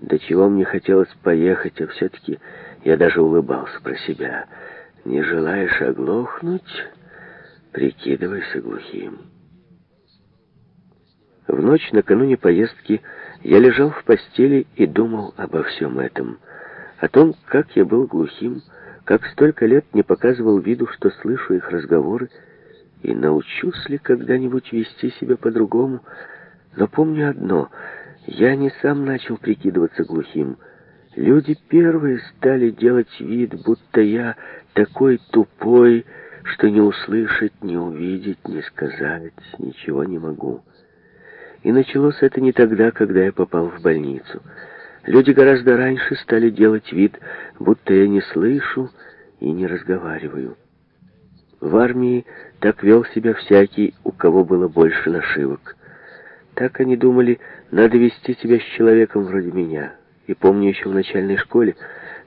До чего мне хотелось поехать, а все-таки я даже улыбался про себя. Не желаешь оглохнуть, прикидывайся глухим. В ночь накануне поездки я лежал в постели и думал обо всем этом. О том, как я был глухим, как столько лет не показывал виду, что слышу их разговоры, и научусь ли когда-нибудь вести себя по-другому. Но помню одно — я не сам начал прикидываться глухим. Люди первые стали делать вид, будто я такой тупой, что не услышать, не увидеть, не сказать, ничего не могу. И началось это не тогда, когда я попал в больницу. Люди гораздо раньше стали делать вид, будто я не слышу и не разговариваю. В армии так вел себя всякий, у кого было больше нашивок. Так они думали, надо вести себя с человеком вроде меня. И помню еще в начальной школе,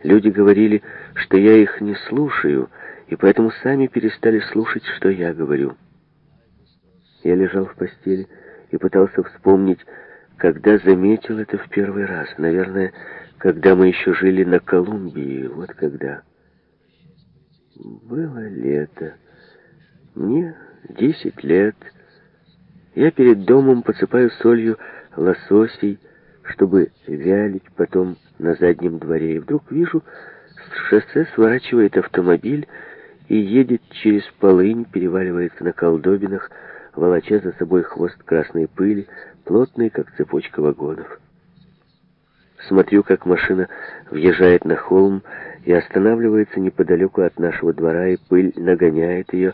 люди говорили, что я их не слушаю, и поэтому сами перестали слушать, что я говорю. Я лежал в постели и пытался вспомнить, когда заметил это в первый раз. Наверное, когда мы еще жили на Колумбии, вот когда. Было лето. Мне десять лет. Я перед домом посыпаю солью лососей, чтобы вялить потом на заднем дворе. И вдруг вижу, с шоссе сворачивает автомобиль и едет через полынь, переваливается на колдобинах, волоча за собой хвост красной пыли, плотный, как цепочка вагонов. Смотрю, как машина въезжает на холм и останавливается неподалеку от нашего двора, и пыль нагоняет ее,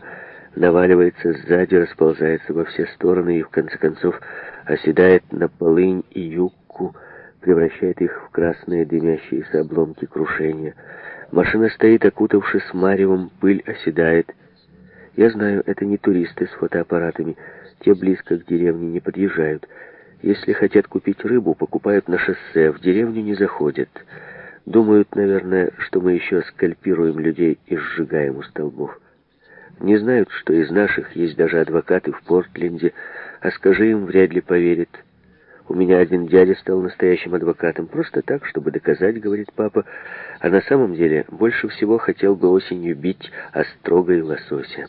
наваливается сзади, расползается во все стороны и, в конце концов, оседает на полынь и юбку, превращает их в красные дымящиеся обломки крушения. Машина стоит, окутавшись маревом, пыль оседает. Я знаю, это не туристы с фотоаппаратами, те близко к деревне не подъезжают. Если хотят купить рыбу, покупают на шоссе, в деревню не заходят. Думают, наверное, что мы еще скальпируем людей и сжигаем у столбов. Не знают, что из наших есть даже адвокаты в Портленде, а скажи им, вряд ли поверят. У меня один дядя стал настоящим адвокатом, просто так, чтобы доказать, говорит папа, а на самом деле больше всего хотел бы осенью бить острога и лосося.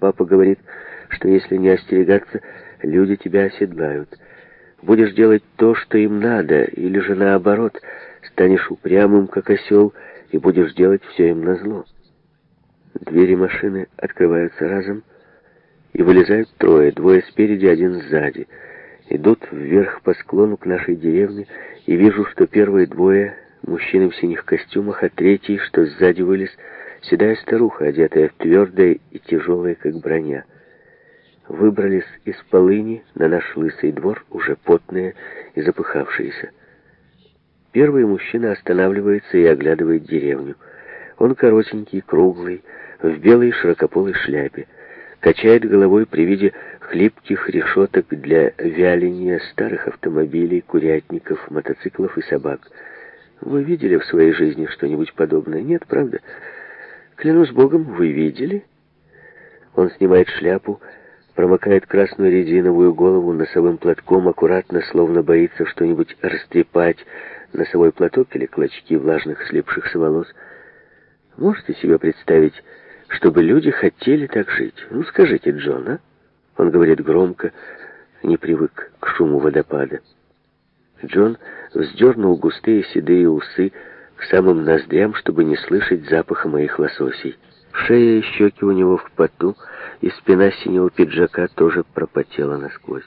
Папа говорит, что если не остерегаться, люди тебя оседлают. Будешь делать то, что им надо, или же наоборот, станешь упрямым, как осел, и будешь делать все им назло. зло. Двери машины открываются разом, и вылезают трое, двое спереди, один сзади. Идут вверх по склону к нашей деревне, и вижу, что первые двое — мужчины в синих костюмах, а третий, что сзади вылез, седая старуха, одетая в твердое и тяжелое, как броня. Выбрались из полыни на наш лысый двор, уже потные и запыхавшиеся. Первый мужчина останавливается и оглядывает деревню — он коротенький, круглый, в белой широкополой шляпе. Качает головой при виде хлипких решеток для вяления старых автомобилей, курятников, мотоциклов и собак. Вы видели в своей жизни что-нибудь подобное? Нет, правда? Клянусь богом, вы видели? Он снимает шляпу, промокает красную резиновую голову носовым платком, аккуратно, словно боится что-нибудь растрепать, носовой платок или клочки влажных слипшихся волос — Можете себе представить, чтобы люди хотели так жить? Ну, скажите, Джон, а? Он говорит громко, не привык к шуму водопада. Джон вздернул густые седые усы к самым ноздрям, чтобы не слышать запаха моих лососей. Шея и щеки у него в поту, и спина синего пиджака тоже пропотела насквозь.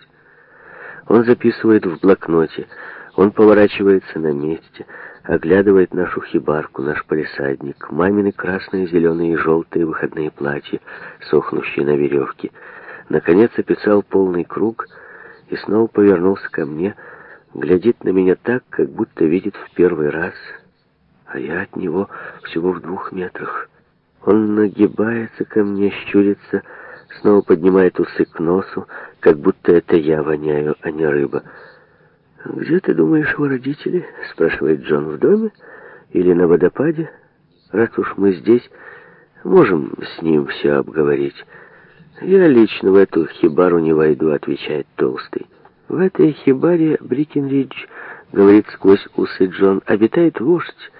Он записывает в блокноте, он поворачивается на месте, оглядывает нашу хибарку, наш полисадник, мамины красные, зеленые и желтые выходные платья, сохнущие на веревке. Наконец описал полный круг и снова повернулся ко мне, глядит на меня так, как будто видит в первый раз, а я от него всего в двух метрах. Он нагибается ко мне, щурится, снова поднимает усы к носу, как будто это я воняю, а не рыба. «А «Где, ты думаешь, его родители?» — спрашивает Джон. «В доме? Или на водопаде? Раз уж мы здесь, можем с ним все обговорить». «Я лично в эту хибару не войду», — отвечает Толстый. «В этой хибаре Брикенридж, — говорит сквозь усы Джон, — обитает вождь,